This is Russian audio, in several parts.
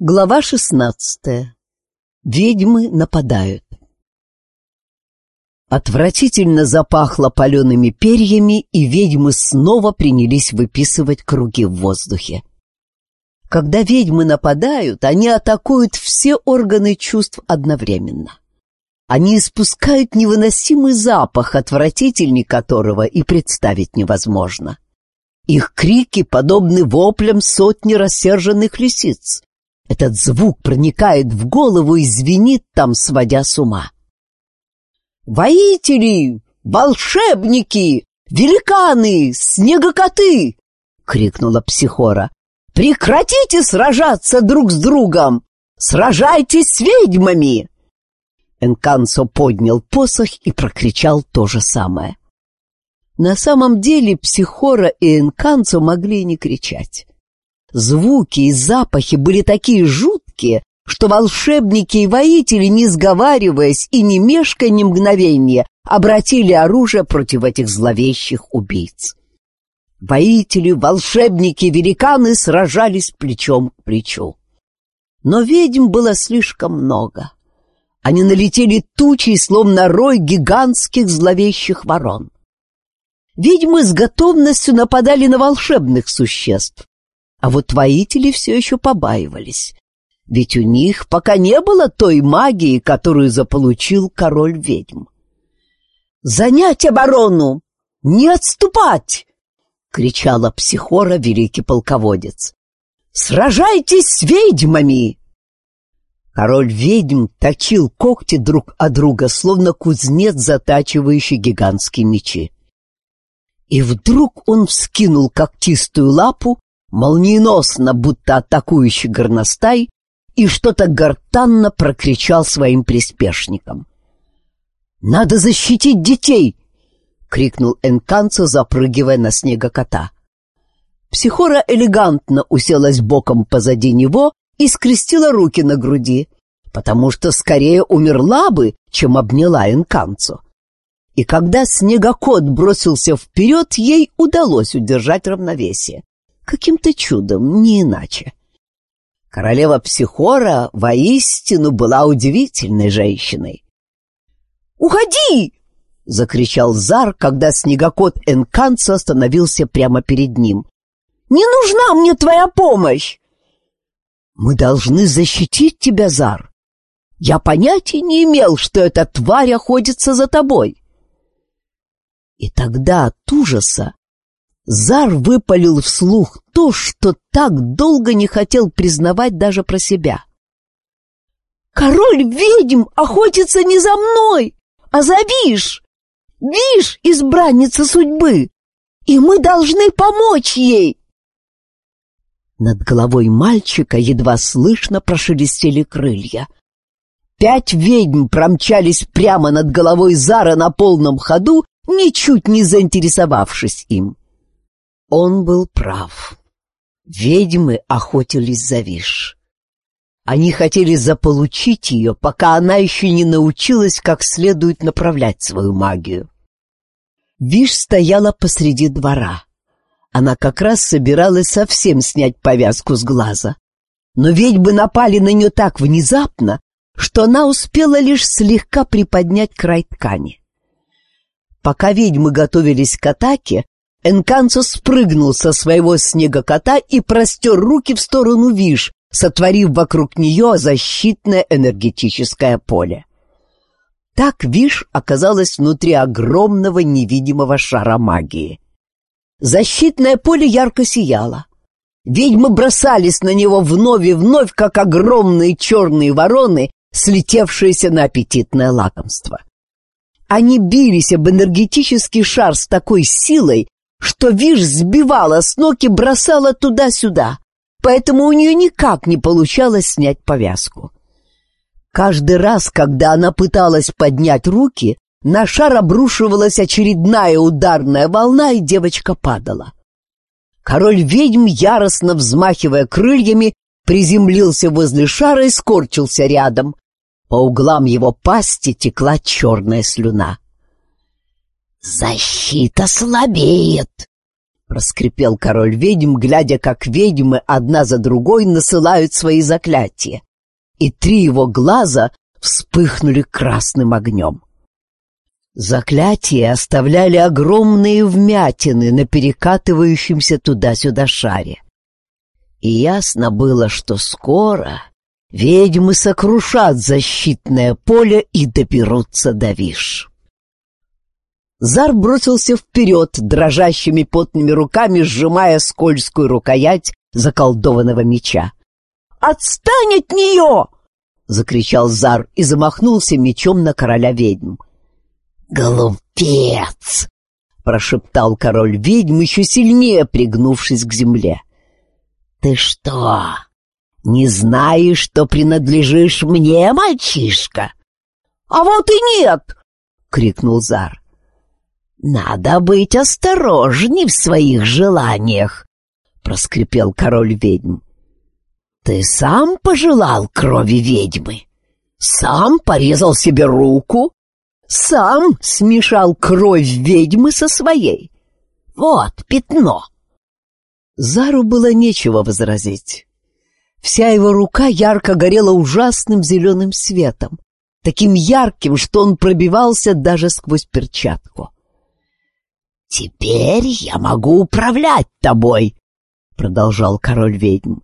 Глава шестнадцатая. Ведьмы нападают. Отвратительно запахло палеными перьями, и ведьмы снова принялись выписывать круги в воздухе. Когда ведьмы нападают, они атакуют все органы чувств одновременно. Они испускают невыносимый запах, отвратительней которого и представить невозможно. Их крики подобны воплям сотни рассерженных лисиц. Этот звук проникает в голову и звенит там, сводя с ума. «Воители! Волшебники! Великаны! Снегокоты!» — крикнула психора. «Прекратите сражаться друг с другом! Сражайтесь с ведьмами!» Энкансо поднял посох и прокричал то же самое. На самом деле Психора и Энканцо могли не кричать. Звуки и запахи были такие жуткие, что волшебники и воители, не сговариваясь и не мешкая ни мгновения, обратили оружие против этих зловещих убийц. Воители, волшебники, великаны сражались плечом к плечу. Но ведьм было слишком много. Они налетели тучей, словно рой гигантских зловещих ворон. Ведьмы с готовностью нападали на волшебных существ, а вот воители все еще побаивались. Ведь у них пока не было той магии, которую заполучил король ведьм. «Занять оборону! Не отступать!» — кричала психора великий полководец. «Сражайтесь с ведьмами!» Король ведьм точил когти друг от друга, словно кузнец, затачивающий гигантские мечи. И вдруг он вскинул когтистую лапу молниеносно, будто атакующий горностай, и что-то гортанно прокричал своим приспешникам. «Надо защитить детей!» — крикнул Энканцо, запрыгивая на снегокота. Психора элегантно уселась боком позади него и скрестила руки на груди, потому что скорее умерла бы, чем обняла Энканцо. И когда снегокот бросился вперед, ей удалось удержать равновесие. Каким-то чудом, не иначе. Королева Психора воистину была удивительной женщиной. «Уходи!» — закричал Зар, когда снегокот Энканца остановился прямо перед ним. «Не нужна мне твоя помощь!» «Мы должны защитить тебя, Зар. Я понятия не имел, что эта тварь охотится за тобой». И тогда от ужаса Зар выпалил вслух то, что так долго не хотел признавать даже про себя. «Король ведьм охотится не за мной, а за Виш! Виш — избранница судьбы, и мы должны помочь ей!» Над головой мальчика едва слышно прошелестели крылья. Пять ведьм промчались прямо над головой Зара на полном ходу, ничуть не заинтересовавшись им. Он был прав. Ведьмы охотились за Виш. Они хотели заполучить ее, пока она еще не научилась как следует направлять свою магию. Виш стояла посреди двора. Она как раз собиралась совсем снять повязку с глаза. Но ведьмы напали на нее так внезапно, что она успела лишь слегка приподнять край ткани. Пока ведьмы готовились к атаке, Энканцо спрыгнул со своего снегокота и простер руки в сторону Виш, сотворив вокруг нее защитное энергетическое поле. Так Виш оказалась внутри огромного невидимого шара магии. Защитное поле ярко сияло. Ведьмы бросались на него вновь и вновь, как огромные черные вороны, слетевшиеся на аппетитное лакомство. Они бились об энергетический шар с такой силой, что Виш сбивала с ног и бросала туда-сюда, поэтому у нее никак не получалось снять повязку. Каждый раз, когда она пыталась поднять руки, на шар обрушивалась очередная ударная волна, и девочка падала. Король ведьм, яростно взмахивая крыльями, приземлился возле шара и скорчился рядом. По углам его пасти текла черная слюна. «Защита слабеет!» — проскрипел король ведьм, глядя, как ведьмы одна за другой насылают свои заклятия. И три его глаза вспыхнули красным огнем. Заклятия оставляли огромные вмятины на перекатывающемся туда-сюда шаре. И ясно было, что скоро ведьмы сокрушат защитное поле и доберутся до Виш. Зар бросился вперед, дрожащими потными руками сжимая скользкую рукоять заколдованного меча. «Отстань от нее!» — закричал Зар и замахнулся мечом на короля ведьм. «Глупец!» — прошептал король ведьм, еще сильнее пригнувшись к земле. «Ты что, не знаешь, что принадлежишь мне, мальчишка?» «А вот и нет!» — крикнул Зар. «Надо быть осторожней в своих желаниях», — проскрипел король ведьм. «Ты сам пожелал крови ведьмы? Сам порезал себе руку? Сам смешал кровь ведьмы со своей? Вот пятно!» Зару было нечего возразить. Вся его рука ярко горела ужасным зеленым светом, таким ярким, что он пробивался даже сквозь перчатку. «Теперь я могу управлять тобой», — продолжал король ведьм.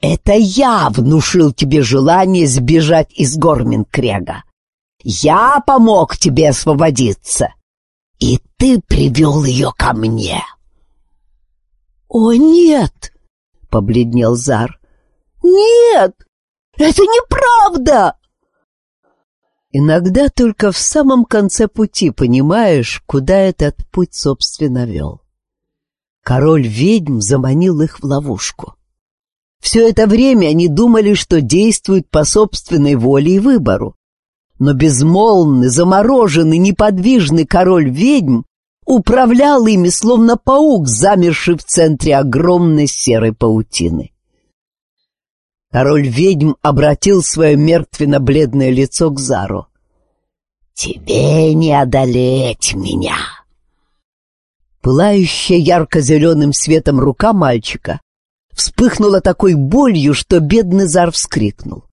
«Это я внушил тебе желание сбежать из Горминкрега. Я помог тебе освободиться, и ты привел ее ко мне». «О, нет!» — побледнел Зар. «Нет! Это неправда!» Иногда только в самом конце пути понимаешь, куда этот путь, собственно, вел. Король ведьм заманил их в ловушку. Все это время они думали, что действуют по собственной воле и выбору. Но безмолвный, замороженный, неподвижный король ведьм управлял ими, словно паук, замерший в центре огромной серой паутины. Король ведьм обратил свое мертвенно-бледное лицо к Зару. «Тебе не одолеть меня!» Пылающая ярко-зеленым светом рука мальчика вспыхнула такой болью, что бедный Зар вскрикнул.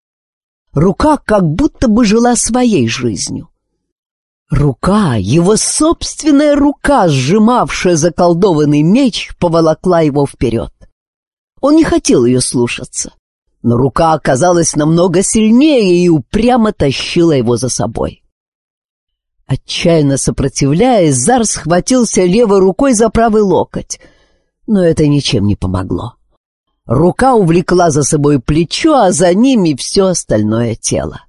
Рука как будто бы жила своей жизнью. Рука, его собственная рука, сжимавшая заколдованный меч, поволокла его вперед. Он не хотел ее слушаться но рука оказалась намного сильнее и упрямо тащила его за собой. Отчаянно сопротивляясь, Зар схватился левой рукой за правый локоть, но это ничем не помогло. Рука увлекла за собой плечо, а за ними все остальное тело.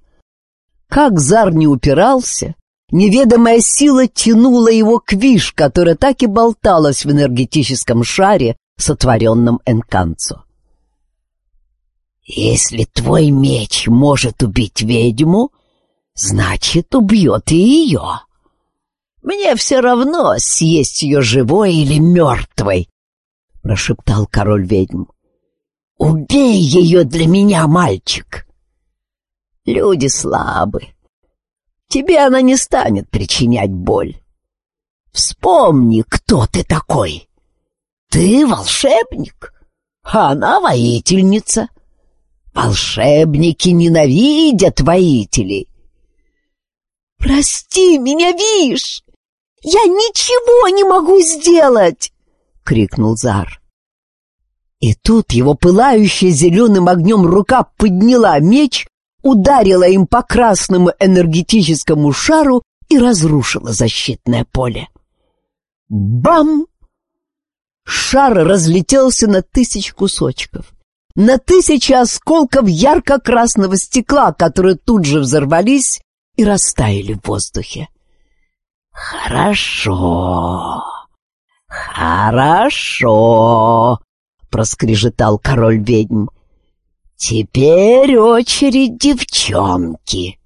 Как Зар не упирался, неведомая сила тянула его к Виш, которая так и болталась в энергетическом шаре, сотворенном Энканцо. Если твой меч может убить ведьму, значит, убьет и ее. Мне все равно, съесть ее живой или мертвой, — прошептал король ведьм. Убей ее для меня, мальчик. Люди слабы. Тебе она не станет причинять боль. Вспомни, кто ты такой. Ты волшебник, а она воительница. Волшебники ненавидят воителей. «Прости меня, Виш! Я ничего не могу сделать!» — крикнул Зар. И тут его пылающая зеленым огнем рука подняла меч, ударила им по красному энергетическому шару и разрушила защитное поле. Бам! Шар разлетелся на тысяч кусочков на тысячи осколков ярко-красного стекла, которые тут же взорвались и растаяли в воздухе. «Хорошо, хорошо», — проскрежетал король ведьм. «Теперь очередь девчонки».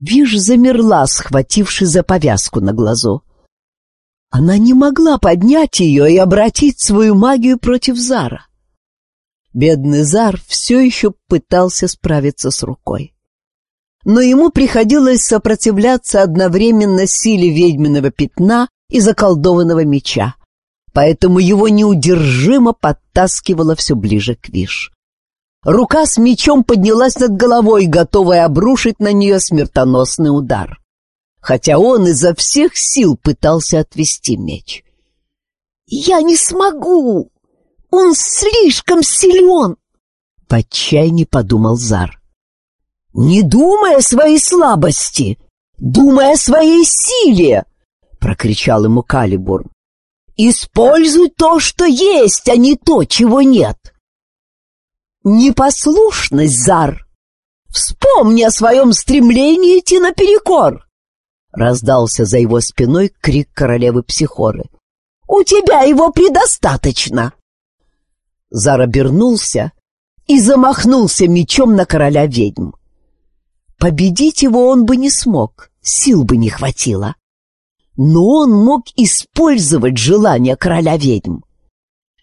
Виж замерла, схватившись за повязку на глазу. Она не могла поднять ее и обратить свою магию против Зара. Бедный Зар все еще пытался справиться с рукой. Но ему приходилось сопротивляться одновременно силе ведьминого пятна и заколдованного меча, поэтому его неудержимо подтаскивало все ближе к Виш. Рука с мечом поднялась над головой, готовая обрушить на нее смертоносный удар. Хотя он изо всех сил пытался отвести меч. «Я не смогу! Он слишком силен!» В отчаянии подумал Зар. «Не думай о своей слабости! Думай о своей силе!» Прокричал ему Калибур. «Используй то, что есть, а не то, чего нет!» Непослушность, Зар! Вспомни о своем стремлении идти наперекор!» Раздался за его спиной крик королевы Психоры. «У тебя его предостаточно!» Зар обернулся и замахнулся мечом на короля ведьм. Победить его он бы не смог, сил бы не хватило. Но он мог использовать желание короля ведьм.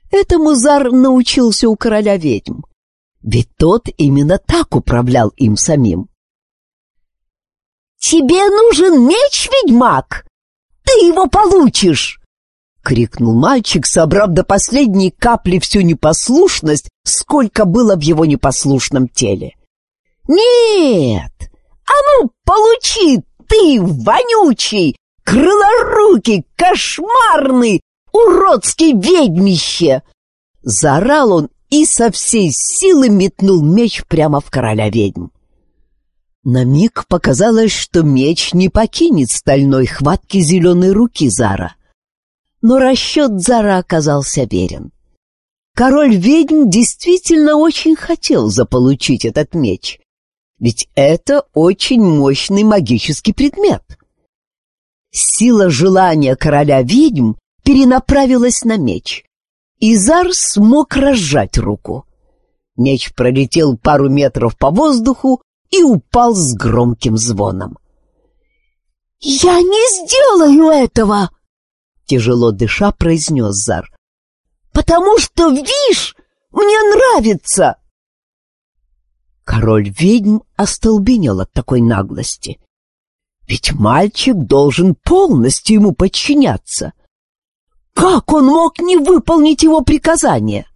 Этому Зар научился у короля ведьм. Ведь тот именно так управлял им самим. «Тебе нужен меч, ведьмак? Ты его получишь!» — крикнул мальчик, собрав до последней капли всю непослушность, сколько было в его непослушном теле. «Нет! А ну, получи, ты, вонючий, крылорукий, кошмарный, уродский ведьмище!» Заорал он и со всей силы метнул меч прямо в короля ведьм. На миг показалось, что меч не покинет стальной хватки зеленой руки Зара. Но расчет Зара оказался верен. Король ведьм действительно очень хотел заполучить этот меч, ведь это очень мощный магический предмет. Сила желания короля ведьм перенаправилась на меч, Изар смог разжать руку. Меч пролетел пару метров по воздуху и упал с громким звоном. «Я не сделаю этого!» Тяжело дыша произнес Зар. «Потому что, видишь, мне нравится!» Король ведьм остолбенел от такой наглости. Ведь мальчик должен полностью ему подчиняться. Как он мог не выполнить его приказание?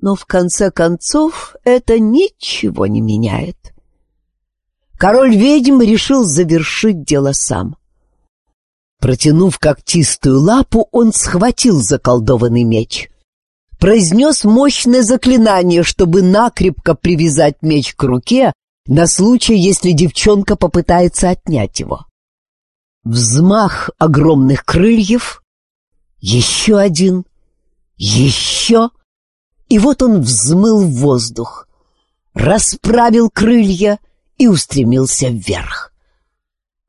Но в конце концов это ничего не меняет. Король ведьм решил завершить дело сам. Протянув когтистую лапу, он схватил заколдованный меч. Произнес мощное заклинание, чтобы накрепко привязать меч к руке на случай, если девчонка попытается отнять его. Взмах огромных крыльев, еще один, еще, и вот он взмыл в воздух, расправил крылья и устремился вверх.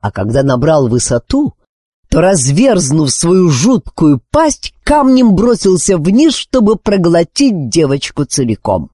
А когда набрал высоту, то, разверзнув свою жуткую пасть, камнем бросился вниз, чтобы проглотить девочку целиком.